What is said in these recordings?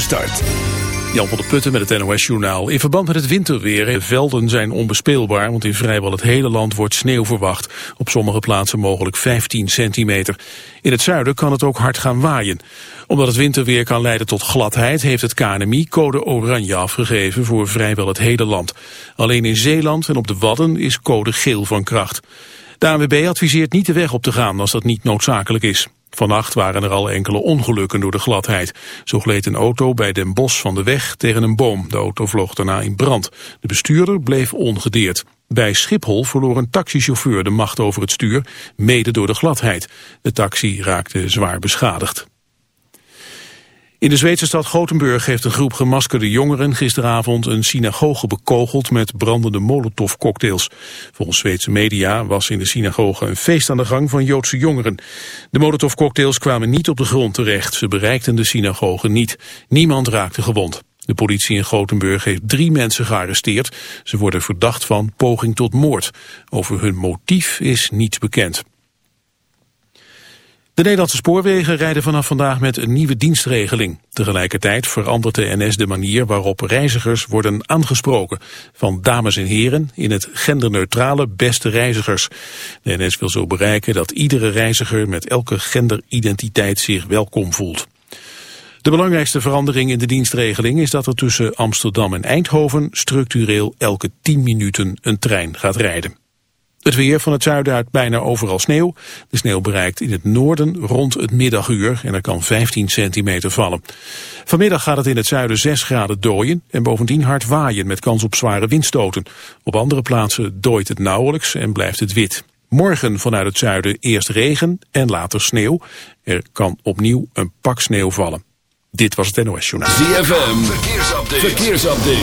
Start. Jan van der Putten met het NOS-journaal. In verband met het winterweer, de velden zijn onbespeelbaar... want in vrijwel het hele land wordt sneeuw verwacht. Op sommige plaatsen mogelijk 15 centimeter. In het zuiden kan het ook hard gaan waaien. Omdat het winterweer kan leiden tot gladheid... heeft het KNMI code oranje afgegeven voor vrijwel het hele land. Alleen in Zeeland en op de Wadden is code geel van kracht. De ANWB adviseert niet de weg op te gaan als dat niet noodzakelijk is. Vannacht waren er al enkele ongelukken door de gladheid. Zo gleed een auto bij Den Bosch van de weg tegen een boom. De auto vloog daarna in brand. De bestuurder bleef ongedeerd. Bij Schiphol verloor een taxichauffeur de macht over het stuur, mede door de gladheid. De taxi raakte zwaar beschadigd. In de Zweedse stad Gothenburg heeft een groep gemaskerde jongeren gisteravond een synagoge bekogeld met brandende molotovcocktails. Volgens Zweedse media was in de synagoge een feest aan de gang van Joodse jongeren. De molotovcocktails kwamen niet op de grond terecht, ze bereikten de synagoge niet. Niemand raakte gewond. De politie in Gothenburg heeft drie mensen gearresteerd. Ze worden verdacht van poging tot moord. Over hun motief is niets bekend. De Nederlandse spoorwegen rijden vanaf vandaag met een nieuwe dienstregeling. Tegelijkertijd verandert de NS de manier waarop reizigers worden aangesproken. Van dames en heren in het genderneutrale beste reizigers. De NS wil zo bereiken dat iedere reiziger met elke genderidentiteit zich welkom voelt. De belangrijkste verandering in de dienstregeling is dat er tussen Amsterdam en Eindhoven structureel elke 10 minuten een trein gaat rijden. Het weer van het zuiden uit bijna overal sneeuw. De sneeuw bereikt in het noorden rond het middaguur en er kan 15 centimeter vallen. Vanmiddag gaat het in het zuiden 6 graden dooien en bovendien hard waaien met kans op zware windstoten. Op andere plaatsen dooit het nauwelijks en blijft het wit. Morgen vanuit het zuiden eerst regen en later sneeuw. Er kan opnieuw een pak sneeuw vallen. Dit was het NOS Journaal. ZFM, verkeersupdate.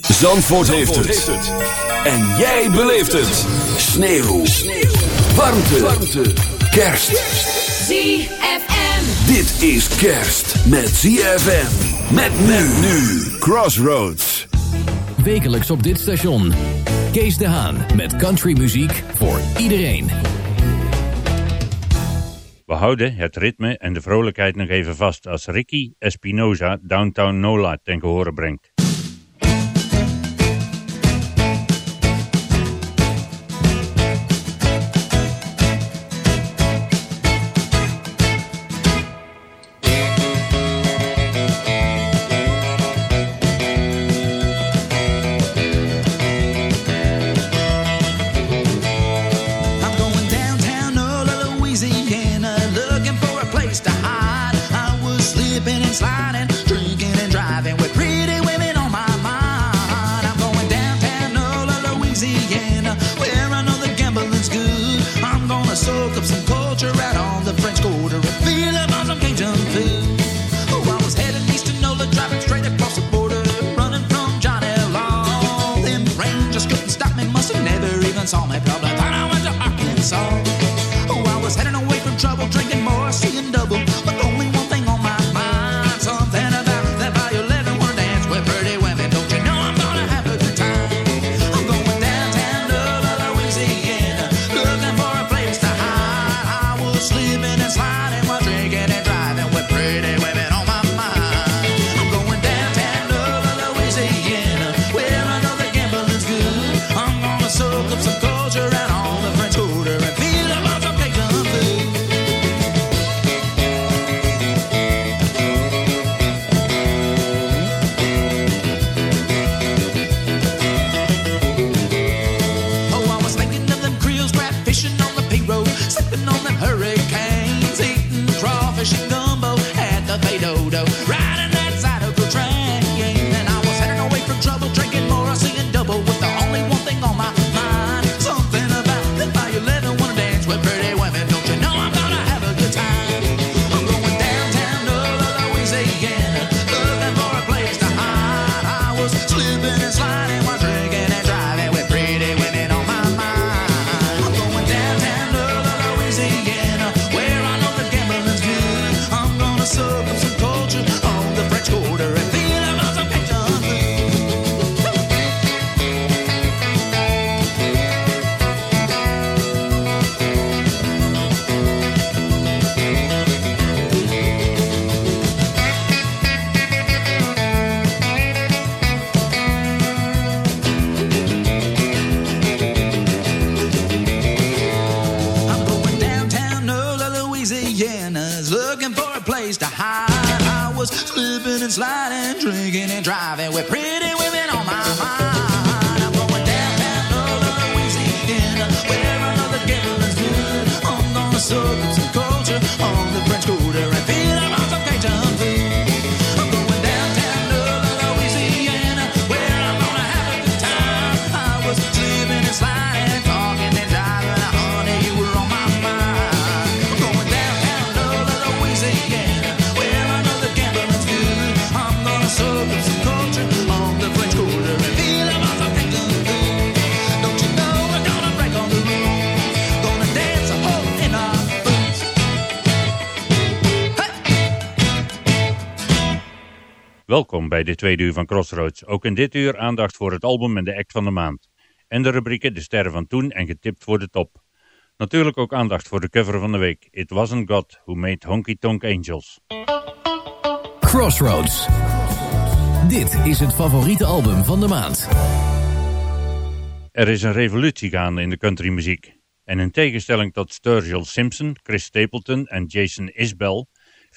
Zandvoort, heeft, het. En jij beleeft het. Sneeuw. Sneeuw. Warmte. Warmte. Kerst. ZFM. Dit is kerst met ZFM. Met men nu. Crossroads. Wekelijks op dit station. Kees de Haan met countrymuziek voor iedereen. We houden het ritme en de vrolijkheid nog even vast als Ricky Espinoza Downtown Nola ten gehore brengt. De tweede uur van Crossroads. Ook in dit uur aandacht voor het album en de act van de maand. En de rubrieken De Sterren van Toen en Getipt voor de Top. Natuurlijk ook aandacht voor de cover van de week. It Wasn't God Who Made Honky Tonk Angels. Crossroads. Dit is het favoriete album van de maand. Er is een revolutie gaande in de countrymuziek. En in tegenstelling tot Sturgill Simpson, Chris Stapleton en Jason Isbell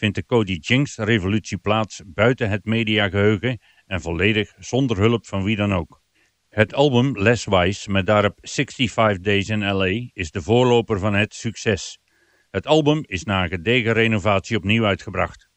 vindt de Cody Jinks revolutie plaats buiten het mediageheugen en volledig zonder hulp van wie dan ook. Het album Less Wise met daarop 65 Days in LA is de voorloper van het succes. Het album is na een gedegen renovatie opnieuw uitgebracht.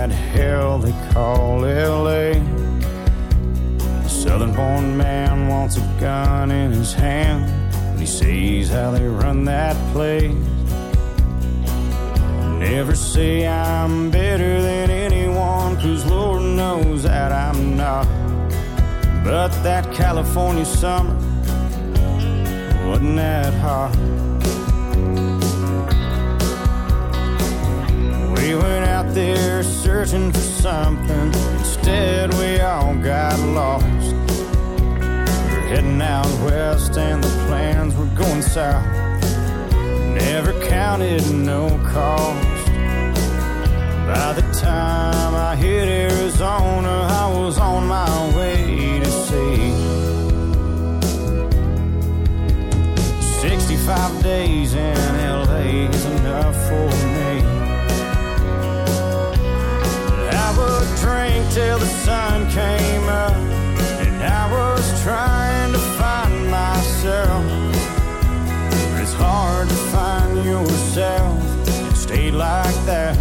That hell they call LA. A southern born man wants a gun in his hand when he sees how they run that place. Never say I'm better than anyone, cause Lord knows that I'm not. But that California summer wasn't that hot. We went out there searching for something. Instead, we all got lost. We're heading out west, and the plans were going south. Never counted no cost. By the time I hit Arizona, I was on my way to sea. 65 days in LA is enough for me. Drink till the sun came up, and I was trying to find myself. It's hard to find yourself state like that.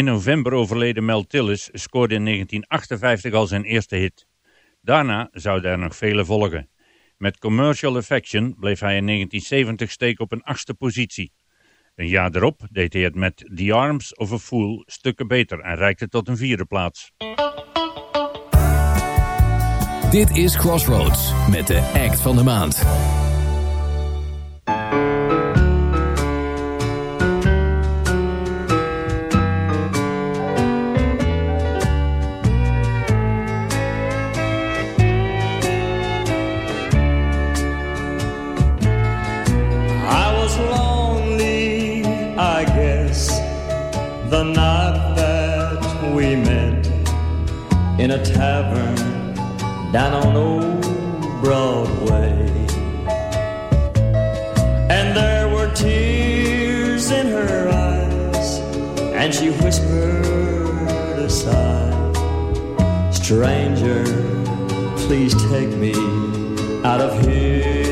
in november overleden Mel Tillis scoorde in 1958 al zijn eerste hit. Daarna zouden er nog vele volgen. Met Commercial Affection bleef hij in 1970 steken op een achtste positie. Een jaar erop deed hij het met The Arms of a Fool stukken beter en reikte tot een vierde plaats. Dit is Crossroads met de act van de maand. the night that we met in a tavern down on Old Broadway. And there were tears in her eyes, and she whispered aside, Stranger, please take me out of here.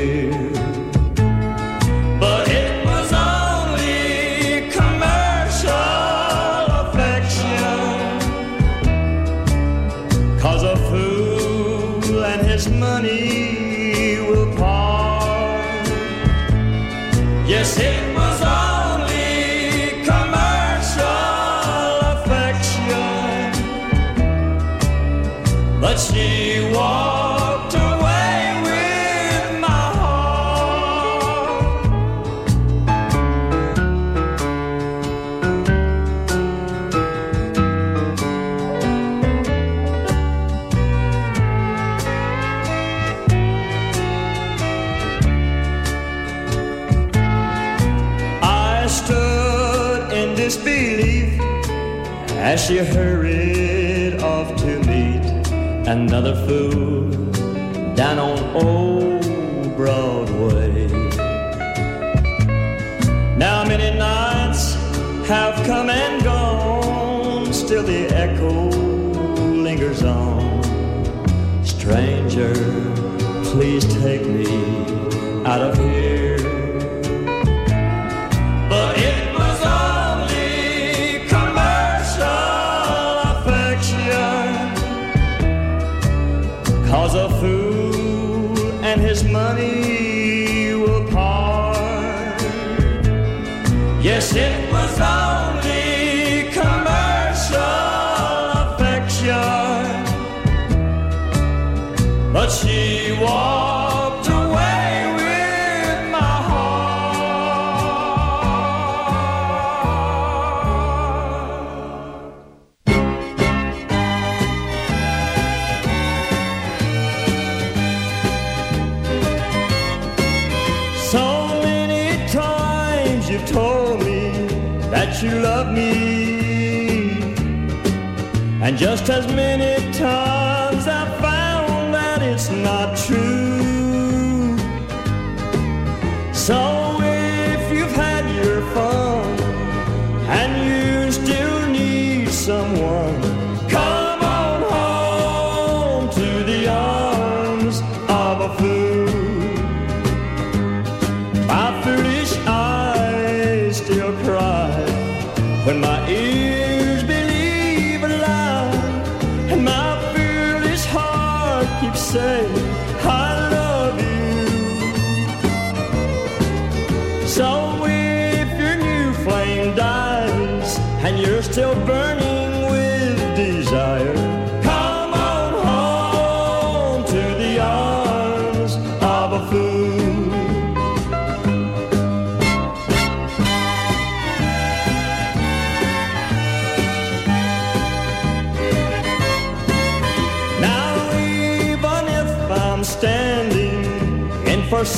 someone.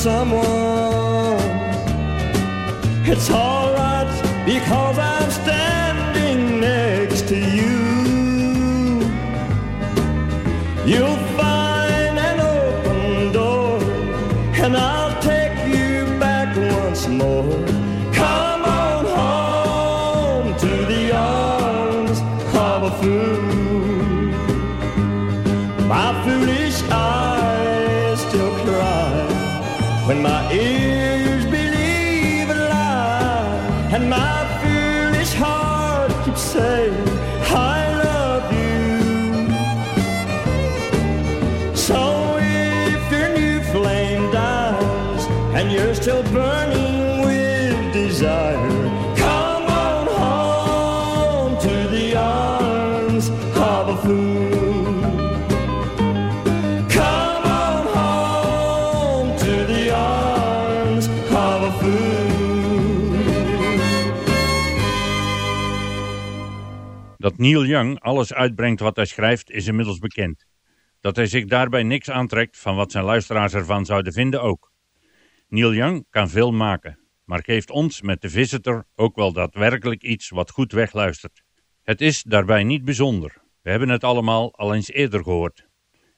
someone Dat Neil Young alles uitbrengt wat hij schrijft is inmiddels bekend. Dat hij zich daarbij niks aantrekt van wat zijn luisteraars ervan zouden vinden ook. Neil Young kan veel maken, maar geeft ons met The Visitor ook wel daadwerkelijk iets wat goed wegluistert. Het is daarbij niet bijzonder. We hebben het allemaal al eens eerder gehoord.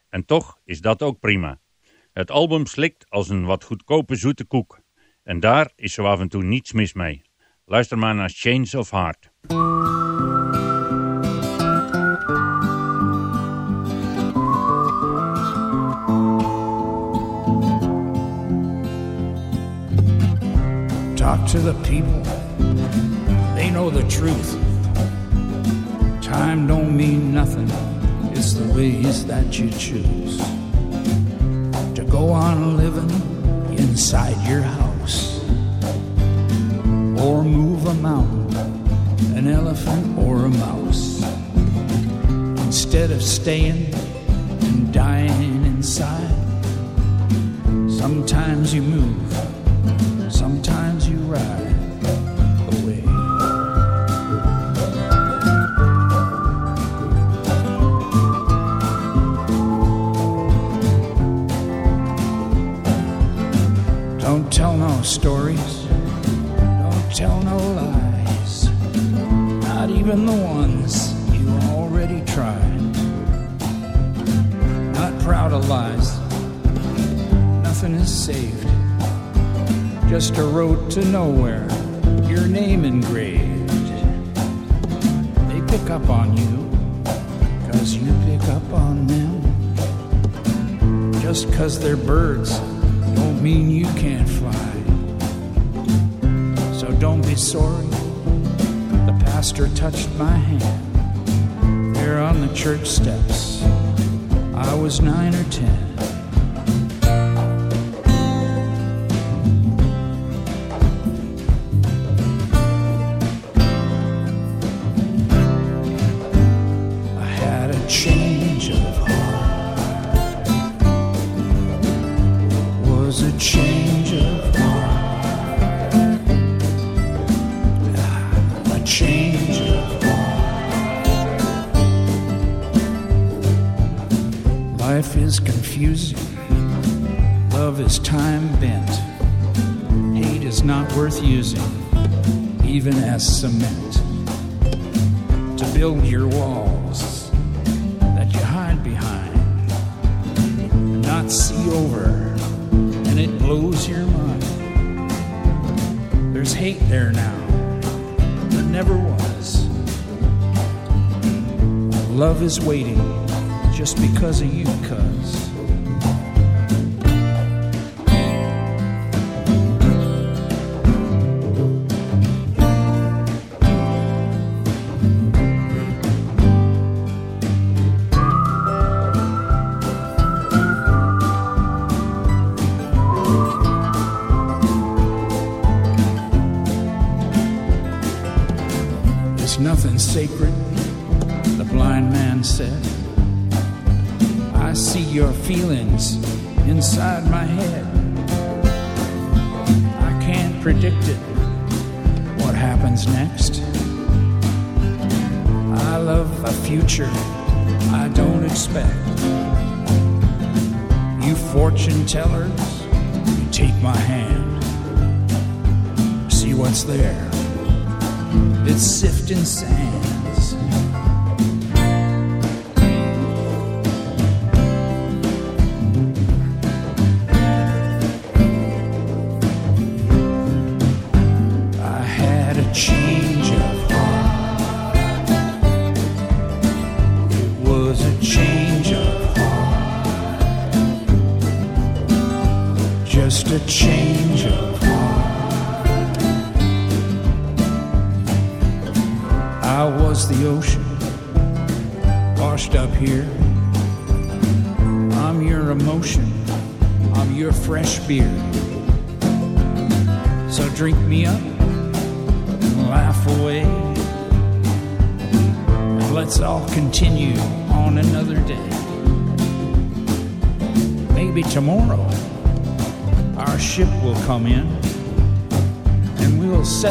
En toch is dat ook prima. Het album slikt als een wat goedkope zoete koek. En daar is zo af en toe niets mis mee. Luister maar naar Change of Heart. Talk to the people, they know the truth. Time don't mean nothing, it's the ways that you choose. To go on living inside your house, or move a mountain, an elephant, or a mouse. Instead of staying and dying inside, sometimes you move. Sometimes stories. Don't tell no lies. Not even the ones you already tried. Not proud of lies. Nothing is saved just a road to nowhere, your name engraved. They pick up on you, cause you pick up on them. Just cause they're birds, don't mean you can't fly. So don't be sorry, the pastor touched my hand. There on the church steps, I was nine or ten. I can't predict it, what happens next. I love a future I don't expect. You fortune tellers, you take my hand. See what's there. It's sifting sands.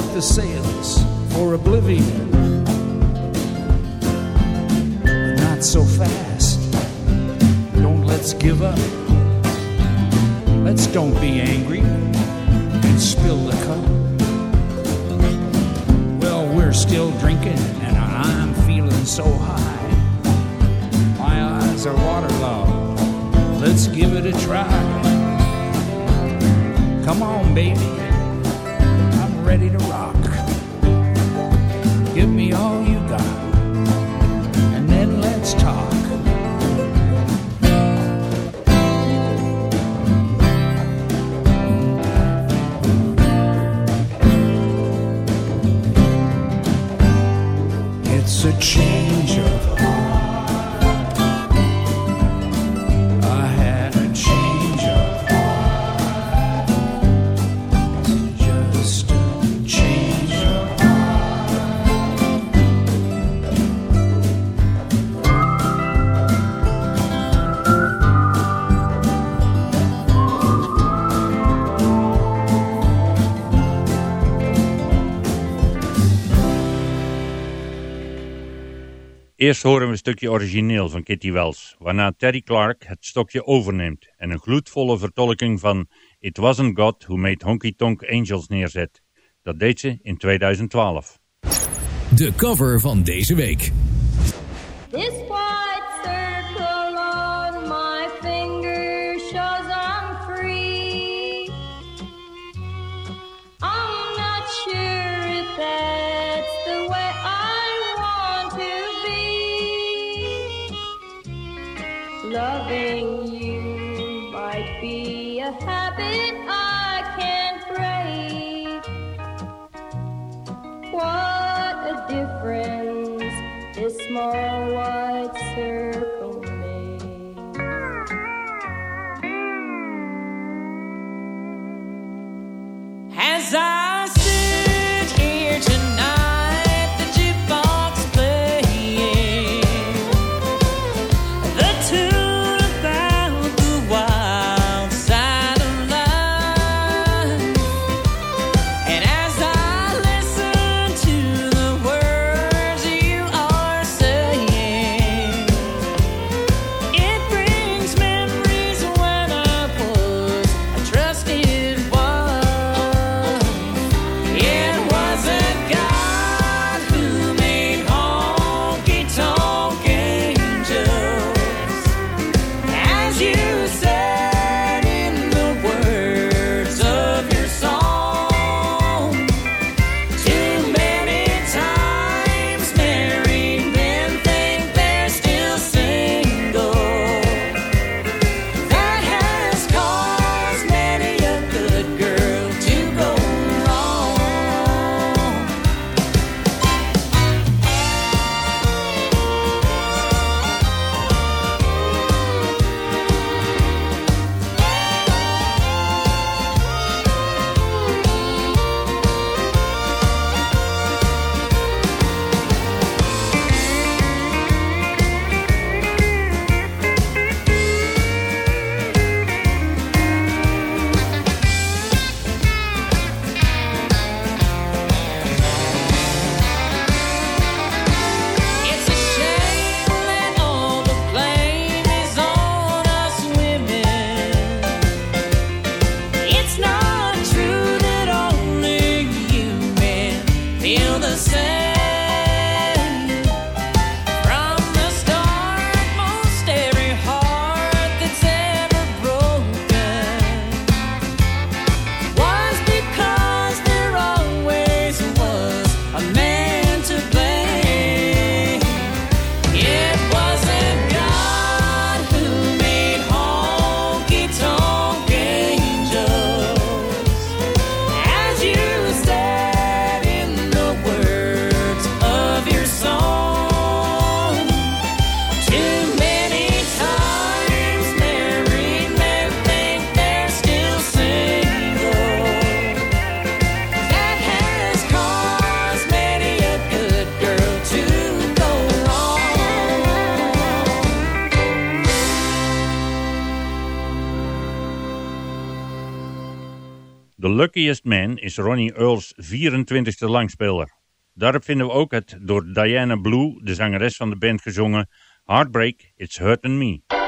Set the sails for oblivion. Eerst horen we een stukje origineel van Kitty Wells, waarna Terry Clark het stokje overneemt en een gloedvolle vertolking van It Wasn't God Who Made Honky Tonk Angels neerzet. Dat deed ze in 2012. De cover van deze week. This Loving you might be a habit I can't break. What a difference this small white circle makes. As I Luckiest Man is Ronnie Earls 24e langspeler. Daarop vinden we ook het door Diana Blue, de zangeres van de band, gezongen Heartbreak, It's Hurtin' Me.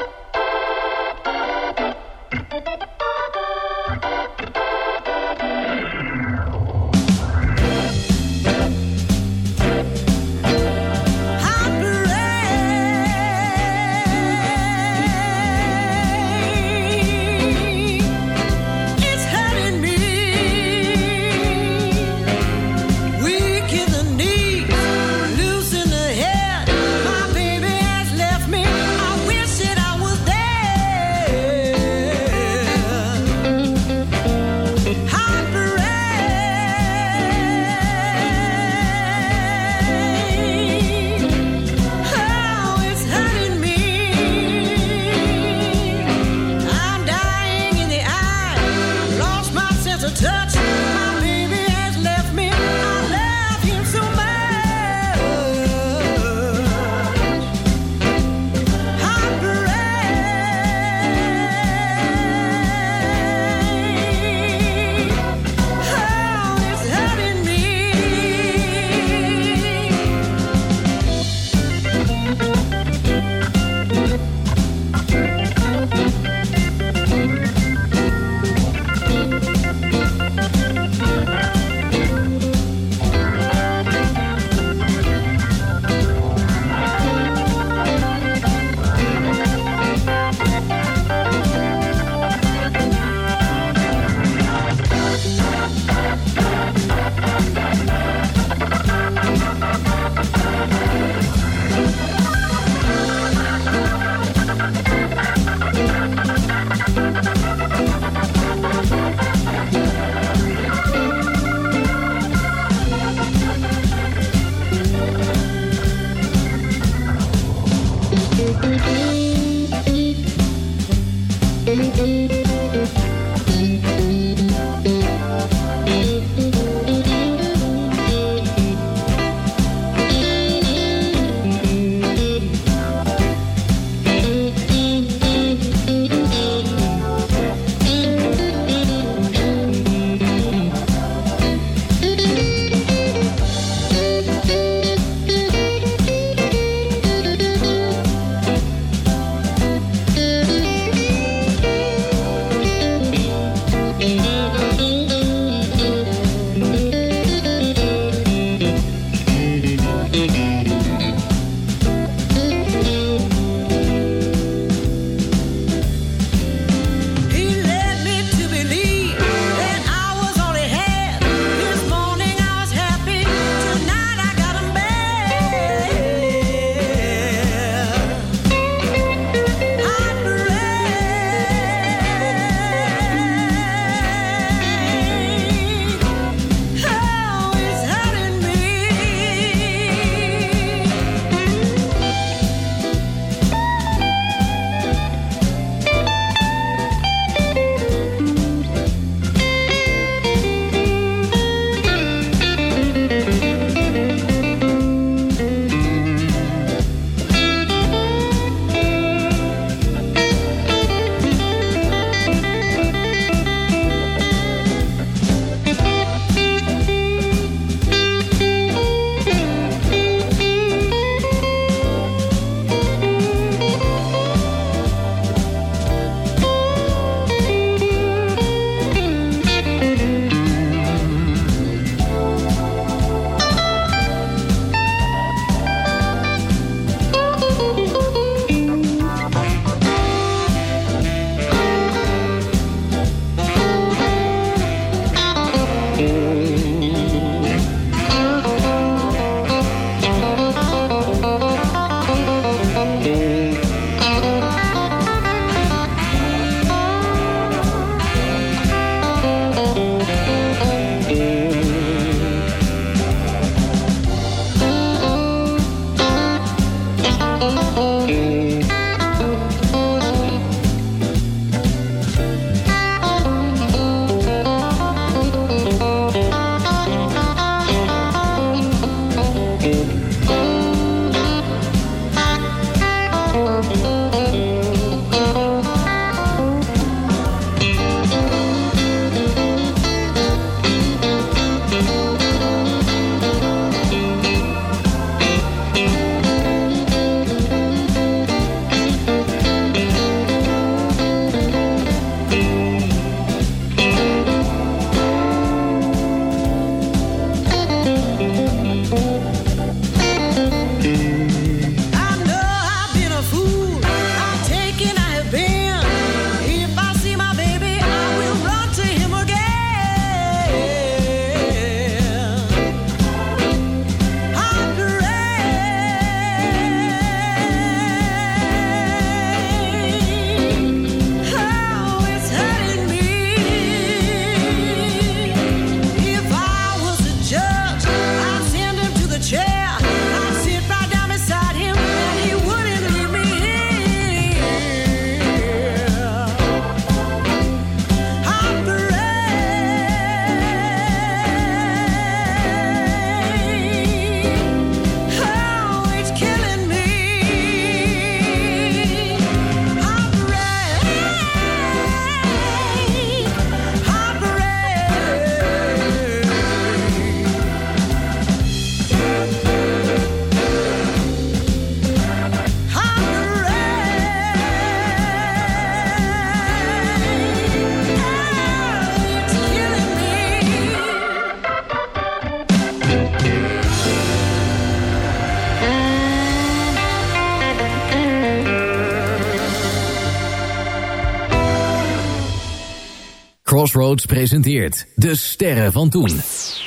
Crossroads presenteert De Sterren van Toen.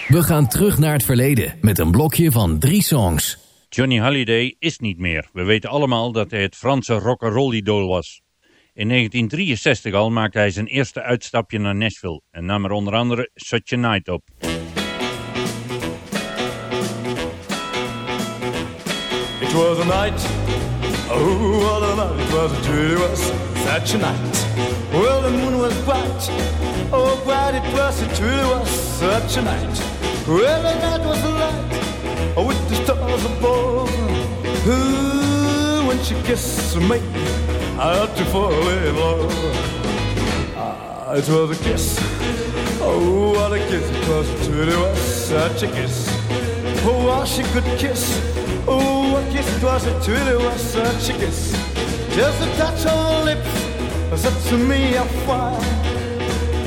We gaan terug naar het verleden met een blokje van drie songs. Johnny Halliday is niet meer. We weten allemaal dat hij het Franse rock'n'roll idool was. In 1963 al maakte hij zijn eerste uitstapje naar Nashville en nam er onder andere Such a Night op. It was a night, oh, what a night it was, it really was such a night. Well, the moon was bright, oh, bright it was, it really was such a night. Well, the night was light, oh, with the stars above. Ooh, when she kissed me, I had to fall in love. Ah, it was a kiss, oh, what a kiss it was, it really was such a kiss. Oh, how she could kiss. Oh, what a kiss it was, it really was such a kiss. Just a touch on lips, set to me a fire.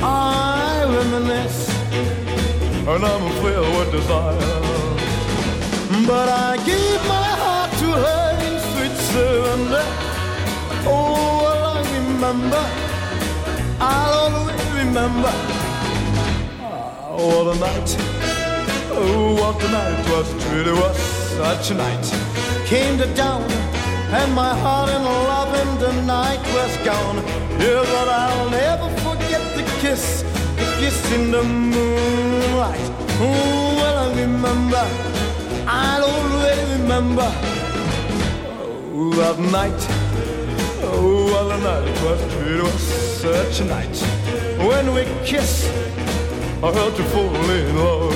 I reminisce, and I'm filled with desire. But I give my heart to her in sweet surrender. Oh, well, I remember, I'll always remember. Ah, what a night. Oh, what a night was, it really was such a night. Came to dawn, and my heart in love, and the night was gone. Yeah, but I'll never forget the kiss, the kiss in the moonlight. Oh, well, I remember, I'll always remember. Oh, that night, oh, what a night was, it was such a night. When we kissed, I had to fall in love.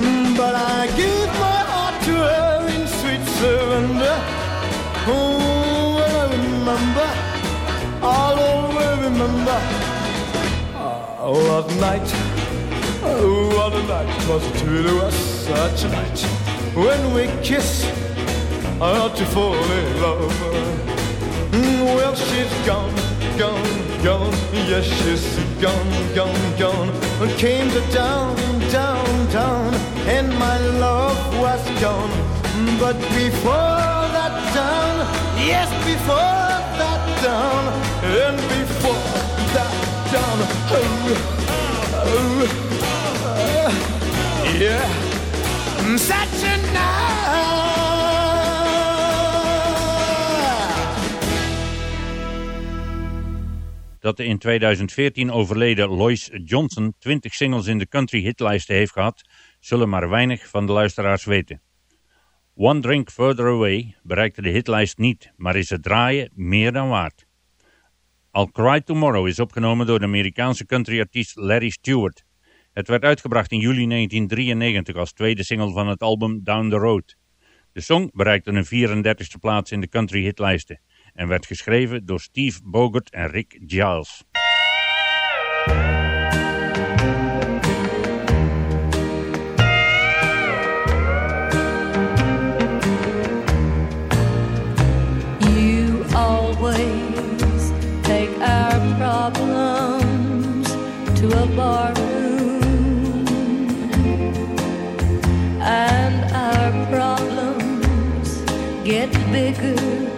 Mm, But I give my heart to her in sweet surrender. Oh, well, I remember, I'll always remember. Oh, what night, oh, what a night was, really was such a night. When we kissed, I had to fall in love. Well, she's gone, gone, gone. Yes, she's gone, gone, gone. And came to down, down, down, and my love was gone. But before that down, yes, before that down, and before that down, oh, oh, yeah, such a night. Dat de in 2014 overleden Lois Johnson 20 singles in de country hitlijsten heeft gehad, zullen maar weinig van de luisteraars weten. One Drink Further Away bereikte de hitlijst niet, maar is het draaien meer dan waard. I'll Cry Tomorrow is opgenomen door de Amerikaanse countryartiest Larry Stewart. Het werd uitgebracht in juli 1993 als tweede single van het album Down the Road. De song bereikte een 34e plaats in de country hitlijsten en werd geschreven door Steve Bogert en Rick Giles. Problems to a bar room, and our problems get bigger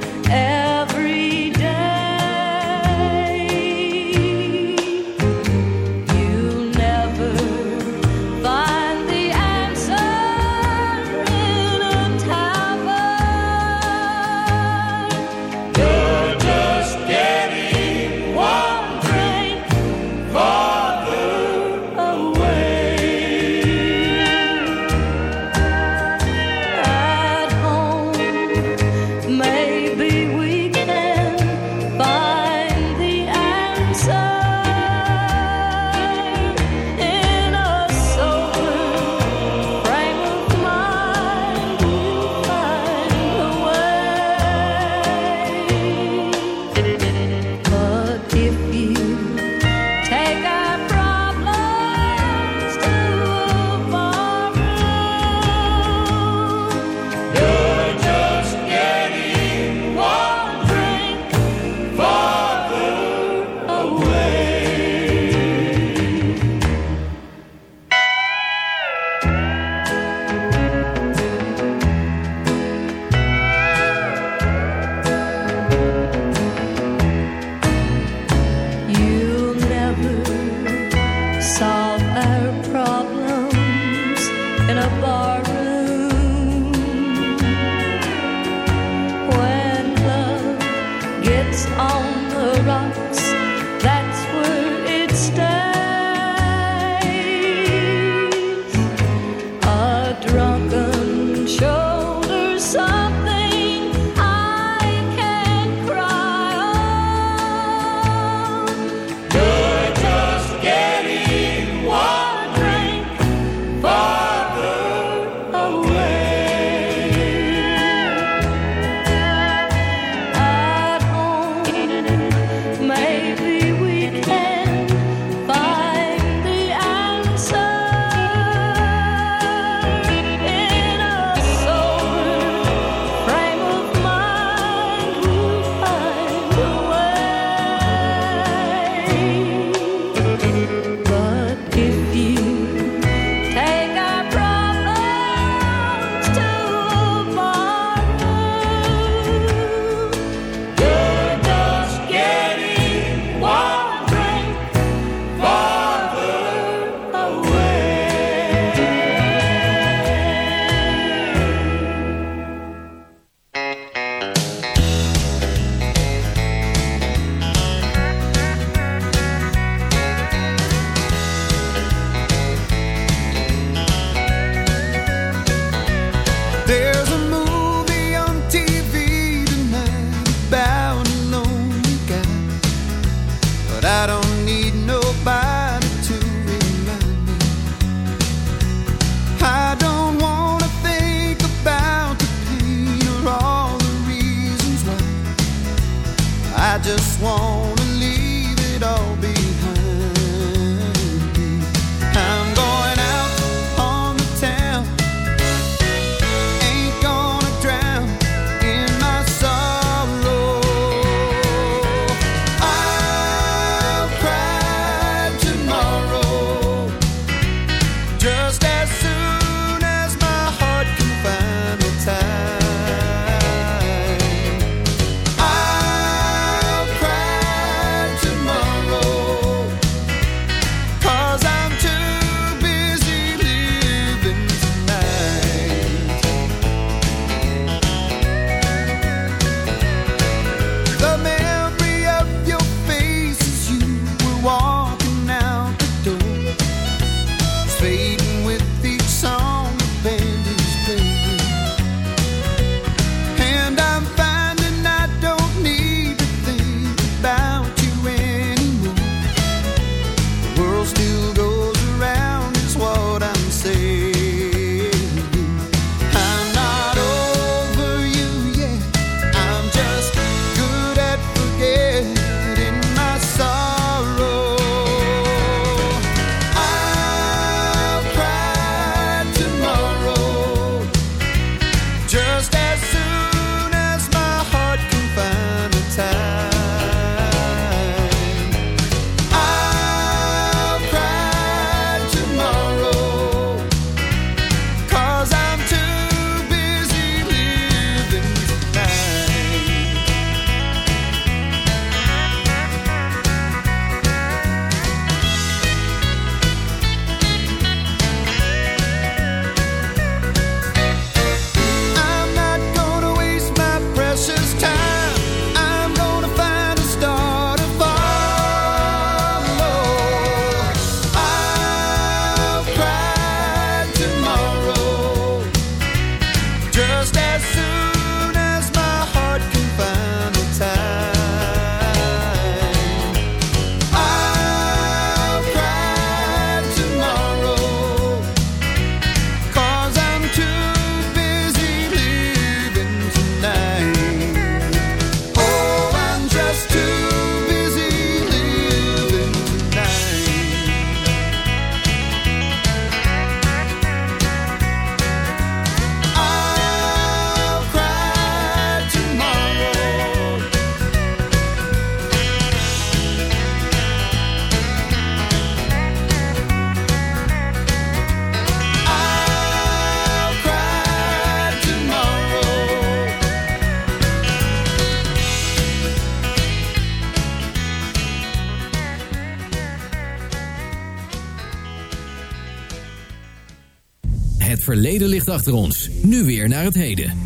verleden ligt achter ons. Nu weer naar het heden.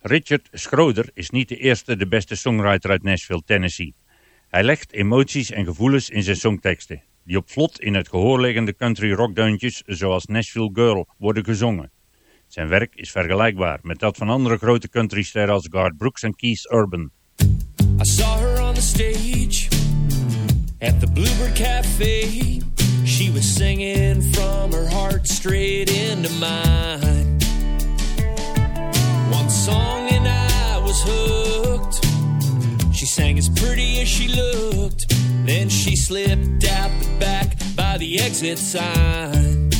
Richard Schroeder is niet de eerste de beste songwriter uit Nashville, Tennessee. Hij legt emoties en gevoelens in zijn songteksten, die op vlot in het gehoor liggende country rockdeuntjes zoals Nashville Girl worden gezongen. Zijn werk is vergelijkbaar met dat van andere grote countrysterren als Garth Brooks en Keith Urban. I saw her on the stage at the Bluebird Cafe. She was singing from her heart straight into mine. One song and I was hooked. She sang as pretty as she looked. Then she slipped out the back by the exit sign.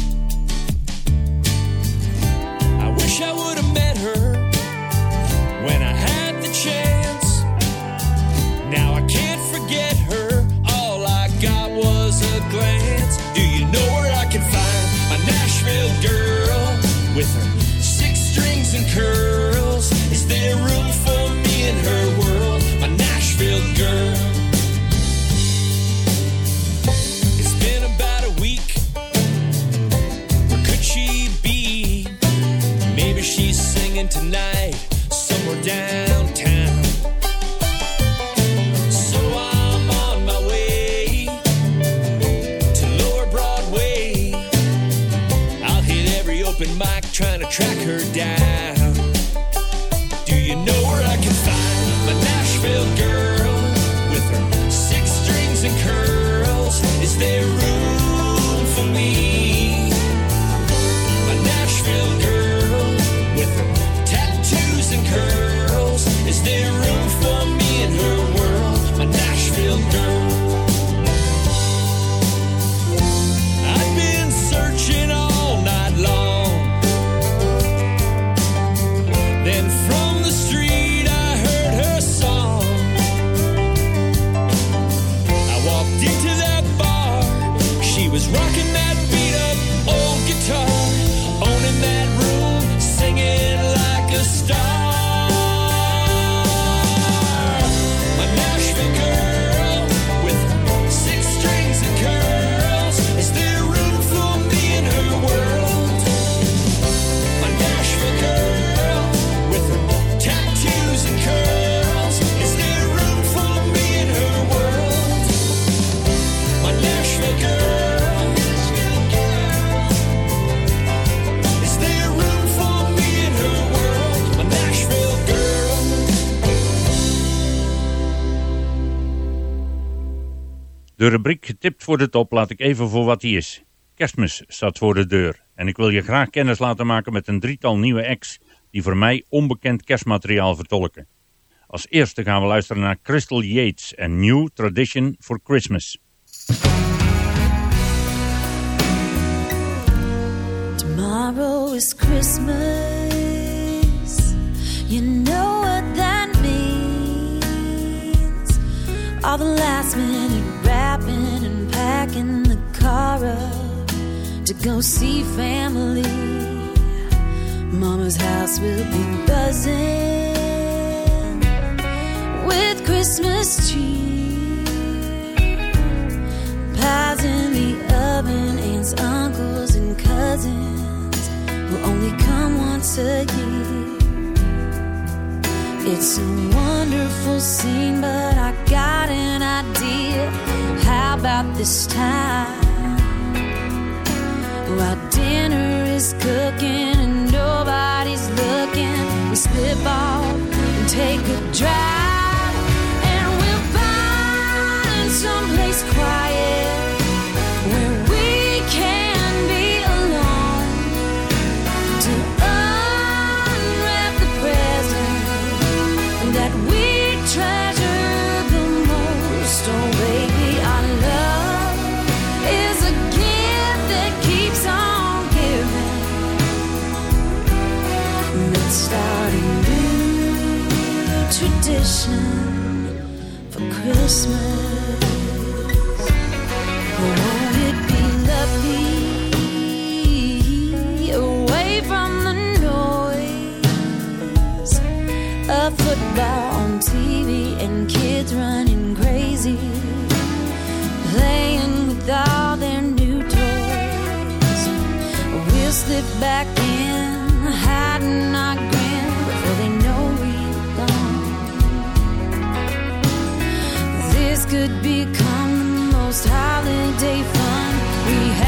I wish I would have met her when I had the chance. Curls? Is there room for me in her world? My Nashville girl. It's been about a week. Where could she be? Maybe she's singing tonight somewhere downtown. De rubriek getipt voor de top laat ik even voor wat hij is. Kerstmis staat voor de deur en ik wil je graag kennis laten maken met een drietal nieuwe acts die voor mij onbekend kerstmateriaal vertolken. Als eerste gaan we luisteren naar Crystal Yates en New Tradition for Christmas. Tomorrow is Christmas. You know All the last minute wrapping and packing the car up to go see family. Mama's house will be buzzing with Christmas trees. Pies in the oven, aunts, uncles, and cousins will only come once a year. It's a wonderful scene, but I got an idea. How about this time? While dinner is cooking and nobody's looking, we off and take a drive. And we'll find someplace quiet slip back in, hiding our grin could become the most holiday fun we.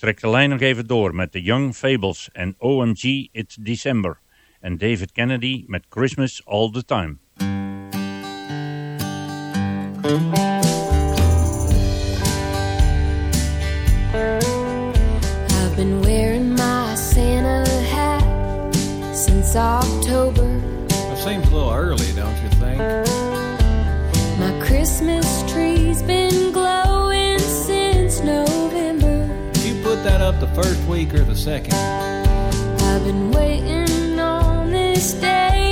Trek de lijn nog even door met The Young Fables en OMG It's December en David Kennedy met Christmas All The Time. I've been wearing my Santa hat since October. It seems a little early, don't you think? My Christmas tree's been glowing. put that up the first week or the second. I've been waiting on this day.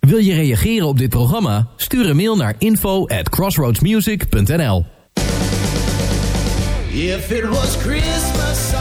Wil je reageren op dit programma? Stuur een mail naar info at crossroadsmusic.nl If it was Christmas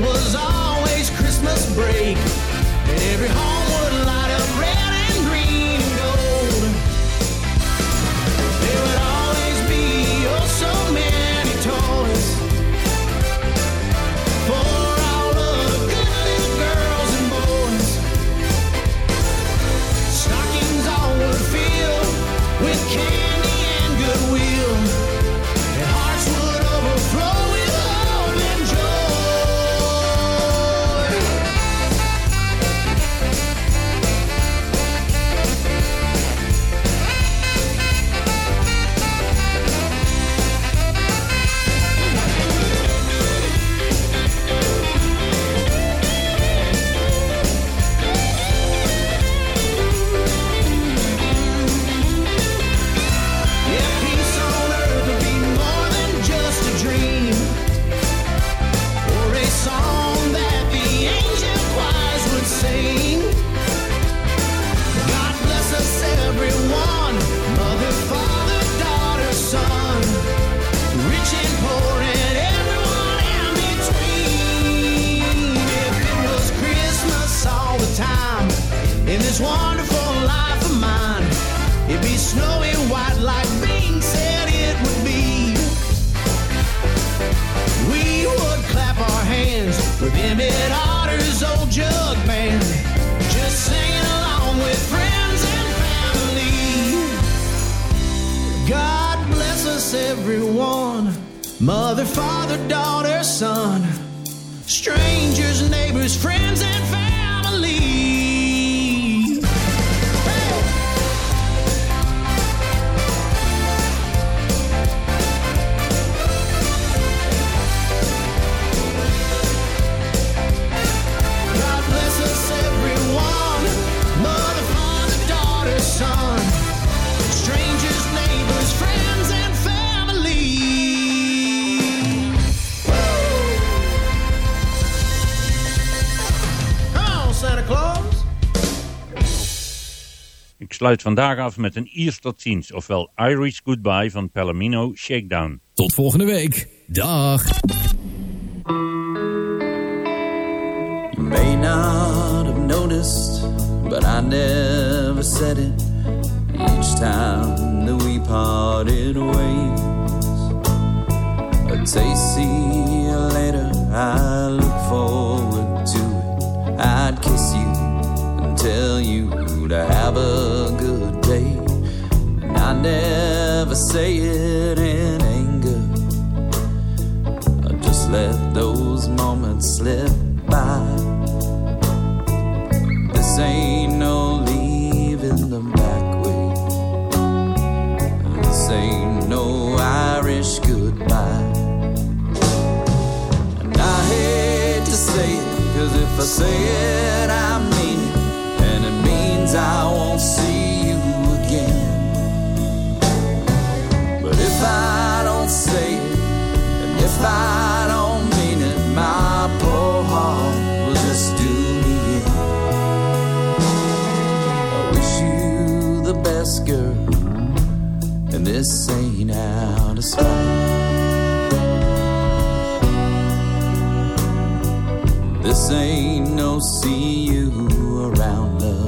was always Christmas break, and every home. Sluit vandaag af met een Iers tot ziens, ofwel Irish Goodbye van Palomino Shakedown. Tot volgende week. Dag. You may not have noticed, but I never said it each time that we parted ways. See you later, I look forward tell you to have a good day. And I never say it in anger. I just let those moments slip by. This ain't no leaving the back way. This ain't no Irish goodbye. And I hate to say it, cause if I say it, I means I won't see you again. But if I don't say it, and if I don't mean it, my poor heart will just do me in. I wish you the best, girl, and this ain't out of spite. This ain't no see you around love.